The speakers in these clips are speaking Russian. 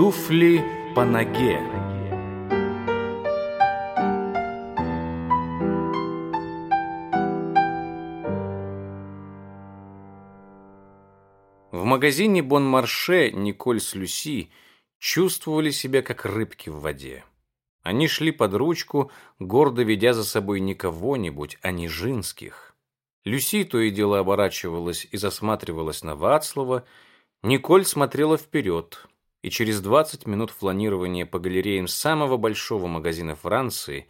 Туфли по ноге. В магазине Бон-Марше Николь с Люси чувствовали себя как рыбки в воде. Они шли под ручку, гордо ведя за собой не кого-нибудь, а Нижинских. Люси то и дело оборачивалась и засматривалась на Вацлава, Николь смотрела вперед, и через 20 минут фланирования по галереям самого большого магазина Франции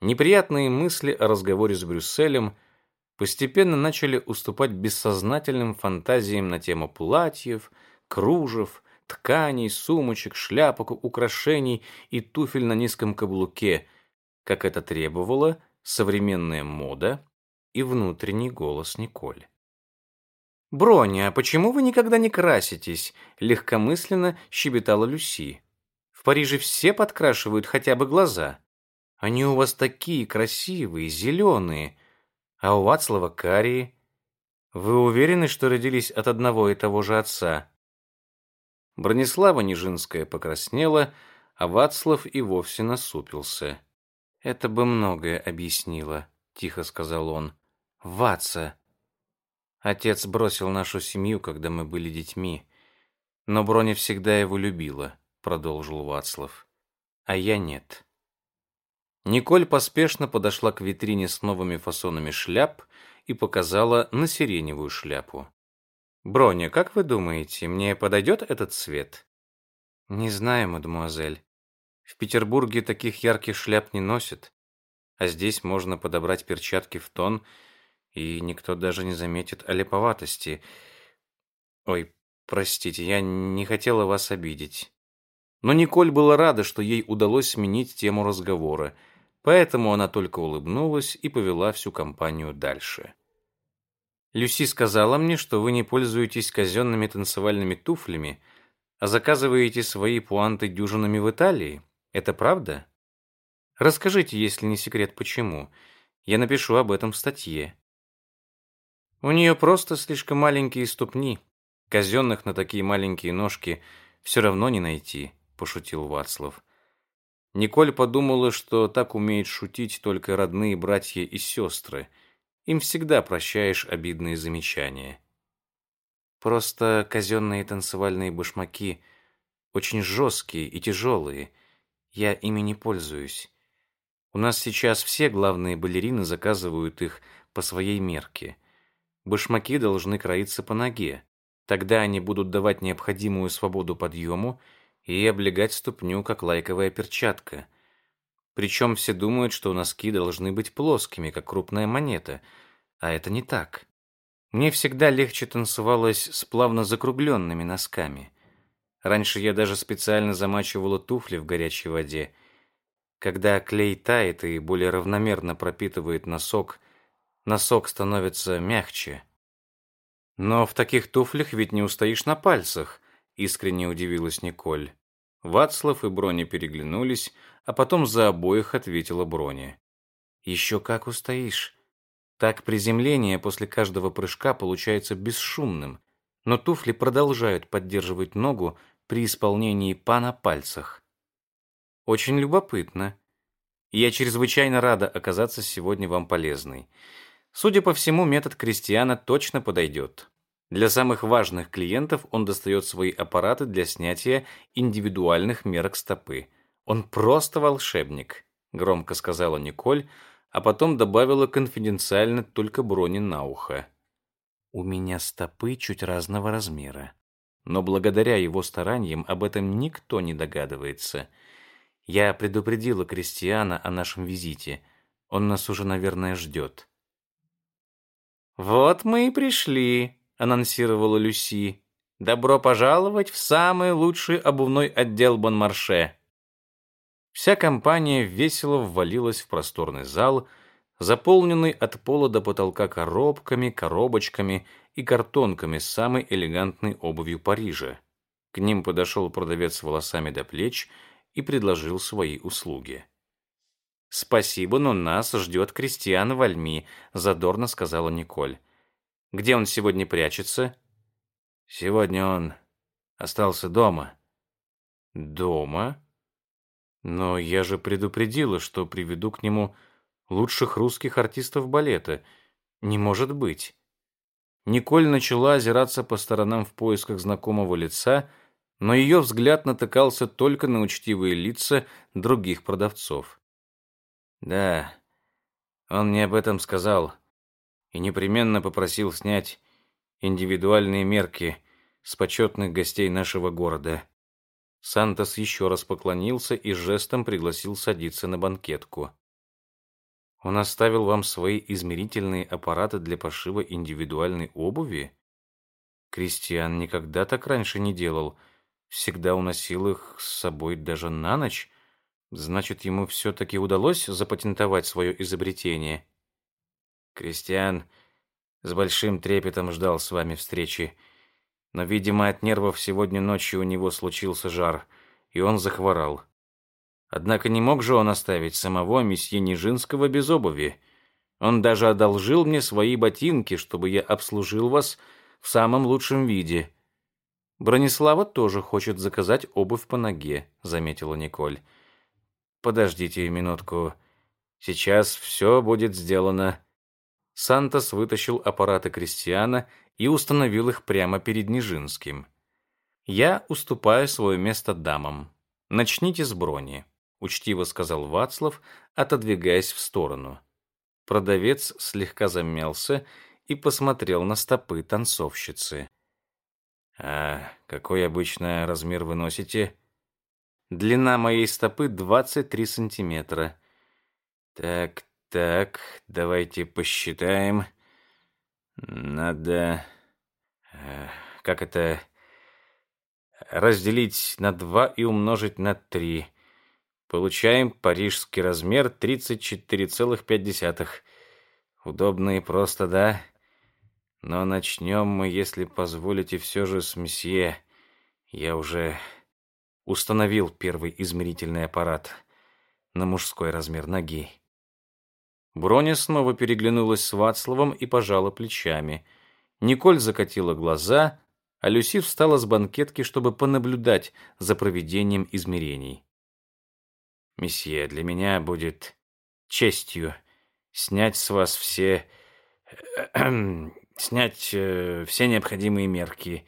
неприятные мысли о разговоре с Брюсселем постепенно начали уступать бессознательным фантазиям на тему платьев, кружев, тканей, сумочек, шляпок, украшений и туфель на низком каблуке, как это требовала современная мода и внутренний голос Николь. «Броня, а почему вы никогда не краситесь?» — легкомысленно щебетала Люси. «В Париже все подкрашивают хотя бы глаза. Они у вас такие красивые, зеленые, а у Вацлава карие. Вы уверены, что родились от одного и того же отца?» Бронислава Нижинская покраснела, а Вацлав и вовсе насупился. «Это бы многое объяснило», — тихо сказал он. «Ватса, Отец бросил нашу семью, когда мы были детьми. Но Броня всегда его любила, продолжил Вацлав. А я нет. Николь поспешно подошла к витрине с новыми фасонами шляп и показала на сиреневую шляпу. «Броня, как вы думаете, мне подойдет этот цвет?» «Не знаю, мадемуазель. В Петербурге таких ярких шляп не носят, а здесь можно подобрать перчатки в тон и никто даже не заметит олиповатости. Ой, простите, я не хотела вас обидеть. Но Николь была рада, что ей удалось сменить тему разговора, поэтому она только улыбнулась и повела всю компанию дальше. Люси сказала мне, что вы не пользуетесь казенными танцевальными туфлями, а заказываете свои пуанты дюжинами в Италии. Это правда? Расскажите, если не секрет, почему. Я напишу об этом в статье. У нее просто слишком маленькие ступни. Казенных на такие маленькие ножки все равно не найти, пошутил Вацлав. Николь подумала, что так умеют шутить только родные братья и сестры. Им всегда прощаешь обидные замечания. Просто казенные танцевальные башмаки очень жесткие и тяжелые. Я ими не пользуюсь. У нас сейчас все главные балерины заказывают их по своей мерке. Башмаки должны кроиться по ноге. Тогда они будут давать необходимую свободу подъему и облегать ступню, как лайковая перчатка. Причем все думают, что носки должны быть плоскими, как крупная монета, а это не так. Мне всегда легче танцевалось с плавно закругленными носками. Раньше я даже специально замачивала туфли в горячей воде. Когда клей тает и более равномерно пропитывает носок, носок становится мягче. Но в таких туфлях ведь не устоишь на пальцах, искренне удивилась Николь. Вацлав и Броня переглянулись, а потом за обоих ответила Броня. «Еще как устоишь. Так приземление после каждого прыжка получается бесшумным, но туфли продолжают поддерживать ногу при исполнении па на пальцах. Очень любопытно. Я чрезвычайно рада оказаться сегодня вам полезной. Судя по всему, метод Кристиана точно подойдет. Для самых важных клиентов он достает свои аппараты для снятия индивидуальных мерок стопы. Он просто волшебник, громко сказала Николь, а потом добавила конфиденциально только брони на ухо. У меня стопы чуть разного размера. Но благодаря его стараниям об этом никто не догадывается. Я предупредила Кристиана о нашем визите. Он нас уже, наверное, ждет. «Вот мы и пришли», — анонсировала Люси. «Добро пожаловать в самый лучший обувной отдел Бонмарше». Вся компания весело ввалилась в просторный зал, заполненный от пола до потолка коробками, коробочками и картонками с самой элегантной обувью Парижа. К ним подошел продавец с волосами до плеч и предложил свои услуги. «Спасибо, но нас ждет Кристиан Вальми», — задорно сказала Николь. «Где он сегодня прячется?» «Сегодня он остался дома». Дома? Но я же предупредила, что приведу к нему лучших русских артистов балета. Не может быть. Николь начала озираться по сторонам в поисках знакомого лица, но ее взгляд натыкался только на учтивые лица других продавцов. Да, он мне об этом сказал и непременно попросил снять индивидуальные мерки с почетных гостей нашего города. Сантос еще раз поклонился и жестом пригласил садиться на банкетку. Он оставил вам свои измерительные аппараты для пошива индивидуальной обуви? Кристиан никогда так раньше не делал. Всегда уносил их с собой даже на ночь. Значит, ему все-таки удалось запатентовать свое изобретение. Кристиан с большим трепетом ждал с вами встречи. Но, видимо, от нервов сегодня ночью у него случился жар, и он захворал. Однако не мог же он оставить самого месье Нижинского без обуви. Он даже одолжил мне свои ботинки, чтобы я обслужил вас в самом лучшем виде. Бронислава тоже хочет заказать обувь по ноге, заметила Николь. Подождите минутку. Сейчас все будет сделано. Сантос вытащил аппараты Кристиана и установил их прямо перед Нижинским. Я уступаю свое место дамам. Начните с брони учтиво сказал Вацлав, отодвигаясь в сторону. Продавец слегка замялся и посмотрел на стопы танцовщицы. А какой обычно размер вы носите? Длина моей стопы 23 сантиметра. Так, так, давайте посчитаем. Надо... Э, как это... Разделить на два и умножить на три. Получаем парижский размер 34,5. Удобно и просто, да? Но начнем мы, если позволите, все же с месье. Я уже установил первый измерительный аппарат на мужской размер ноги. Броня снова переглянулась с Вацлавом и пожала плечами. Николь закатила глаза, а Люси встала с банкетки, чтобы понаблюдать за проведением измерений. Месье, для меня будет честью снять с вас все... снять э, все необходимые мерки.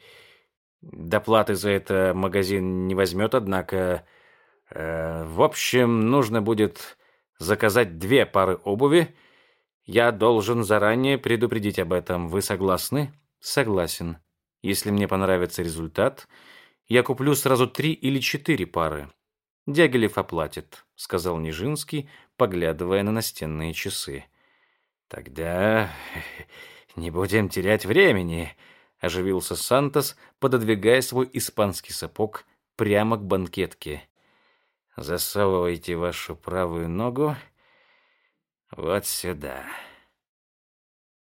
Доплаты за это магазин не возьмет, однако... Э, в общем, нужно будет заказать две пары обуви. Я должен заранее предупредить об этом. Вы согласны? Согласен. Если мне понравится результат, я куплю сразу три или четыре пары. Дягилев оплатит, сказал Нижинский, поглядывая на настенные часы. Тогда не будем терять времени, оживился Сантос, пододвигая свой испанский сапог прямо к банкетке. Засовывайте вашу правую ногу вот сюда.